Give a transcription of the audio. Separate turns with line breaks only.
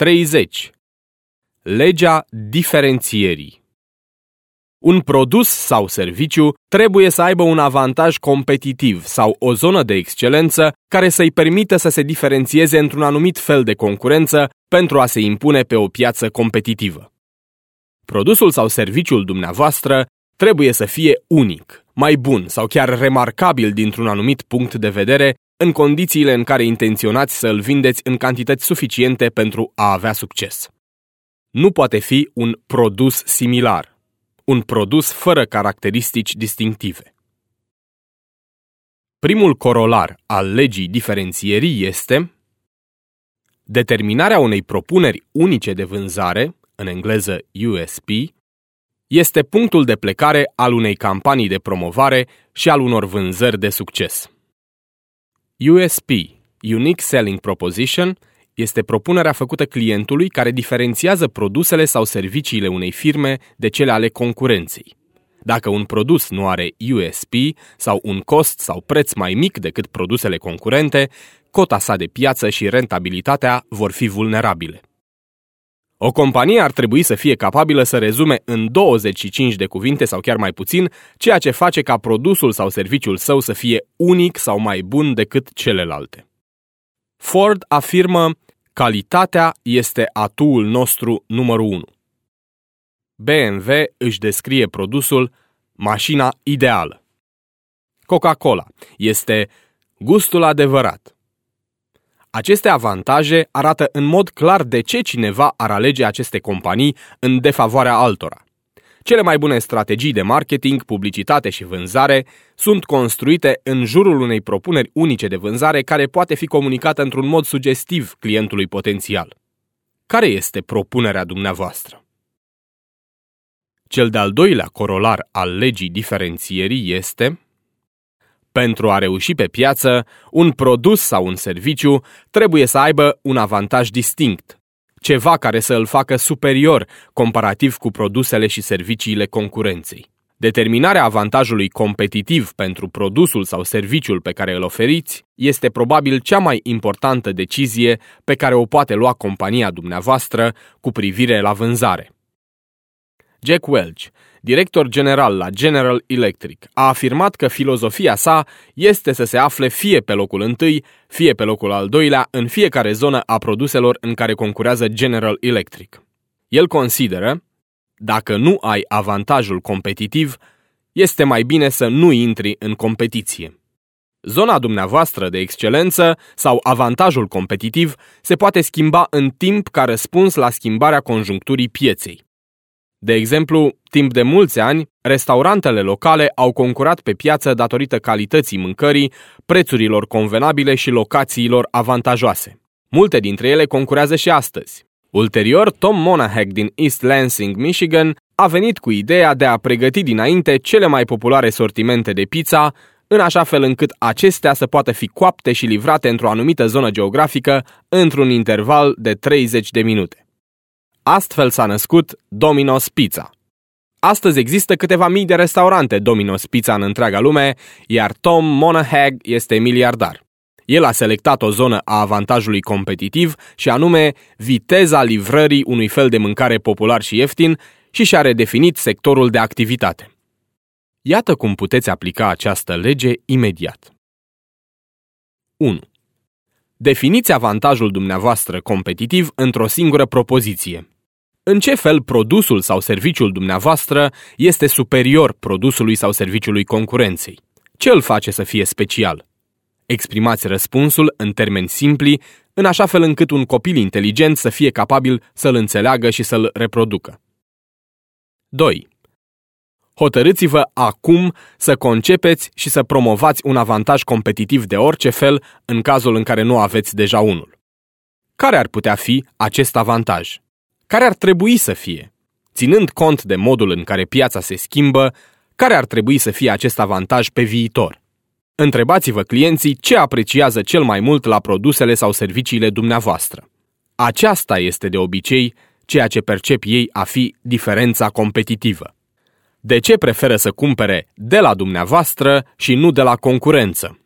30. Legea diferențierii Un produs sau serviciu trebuie să aibă un avantaj competitiv sau o zonă de excelență care să-i permită să se diferențieze într-un anumit fel de concurență pentru a se impune pe o piață competitivă. Produsul sau serviciul dumneavoastră trebuie să fie unic, mai bun sau chiar remarcabil dintr-un anumit punct de vedere în condițiile în care intenționați să îl vindeți în cantități suficiente pentru a avea succes. Nu poate fi un produs similar, un produs fără caracteristici distinctive. Primul corolar al legii diferențierii este determinarea unei propuneri unice de vânzare, în engleză USP, este punctul de plecare al unei campanii de promovare și al unor vânzări de succes. USP, Unique Selling Proposition, este propunerea făcută clientului care diferențiază produsele sau serviciile unei firme de cele ale concurenței. Dacă un produs nu are USP sau un cost sau preț mai mic decât produsele concurente, cota sa de piață și rentabilitatea vor fi vulnerabile. O companie ar trebui să fie capabilă să rezume în 25 de cuvinte sau chiar mai puțin ceea ce face ca produsul sau serviciul său să fie unic sau mai bun decât celelalte. Ford afirmă calitatea este atuul nostru numărul 1. BMW își descrie produsul mașina ideală. Coca-Cola este gustul adevărat. Aceste avantaje arată în mod clar de ce cineva ar alege aceste companii în defavoarea altora. Cele mai bune strategii de marketing, publicitate și vânzare sunt construite în jurul unei propuneri unice de vânzare care poate fi comunicată într-un mod sugestiv clientului potențial. Care este propunerea dumneavoastră? Cel de-al doilea corolar al legii diferențierii este pentru a reuși pe piață, un produs sau un serviciu trebuie să aibă un avantaj distinct, ceva care să îl facă superior comparativ cu produsele și serviciile concurenței. Determinarea avantajului competitiv pentru produsul sau serviciul pe care îl oferiți este probabil cea mai importantă decizie pe care o poate lua compania dumneavoastră cu privire la vânzare. Jack Welch, director general la General Electric, a afirmat că filozofia sa este să se afle fie pe locul întâi, fie pe locul al doilea în fiecare zonă a produselor în care concurează General Electric. El consideră, dacă nu ai avantajul competitiv, este mai bine să nu intri în competiție. Zona dumneavoastră de excelență sau avantajul competitiv se poate schimba în timp ca răspuns la schimbarea conjuncturii pieței. De exemplu, timp de mulți ani, restaurantele locale au concurat pe piață datorită calității mâncării, prețurilor convenabile și locațiilor avantajoase. Multe dintre ele concurează și astăzi. Ulterior, Tom Monahag din East Lansing, Michigan, a venit cu ideea de a pregăti dinainte cele mai populare sortimente de pizza, în așa fel încât acestea să poată fi coapte și livrate într-o anumită zonă geografică într-un interval de 30 de minute. Astfel s-a născut Domino's Pizza. Astăzi există câteva mii de restaurante Domino's Pizza în întreaga lume, iar Tom Monahag este miliardar. El a selectat o zonă a avantajului competitiv și anume viteza livrării unui fel de mâncare popular și ieftin și și-a redefinit sectorul de activitate. Iată cum puteți aplica această lege imediat. 1. Definiți avantajul dumneavoastră competitiv într-o singură propoziție. În ce fel produsul sau serviciul dumneavoastră este superior produsului sau serviciului concurenței? Ce îl face să fie special? Exprimați răspunsul în termeni simpli, în așa fel încât un copil inteligent să fie capabil să-l înțeleagă și să-l reproducă. 2. Hotărâți-vă acum să concepeți și să promovați un avantaj competitiv de orice fel în cazul în care nu aveți deja unul. Care ar putea fi acest avantaj? Care ar trebui să fie? Ținând cont de modul în care piața se schimbă, care ar trebui să fie acest avantaj pe viitor? Întrebați-vă clienții ce apreciază cel mai mult la produsele sau serviciile dumneavoastră. Aceasta este de obicei ceea ce percep ei a fi diferența competitivă. De ce preferă să cumpere de la dumneavoastră și nu de la concurență?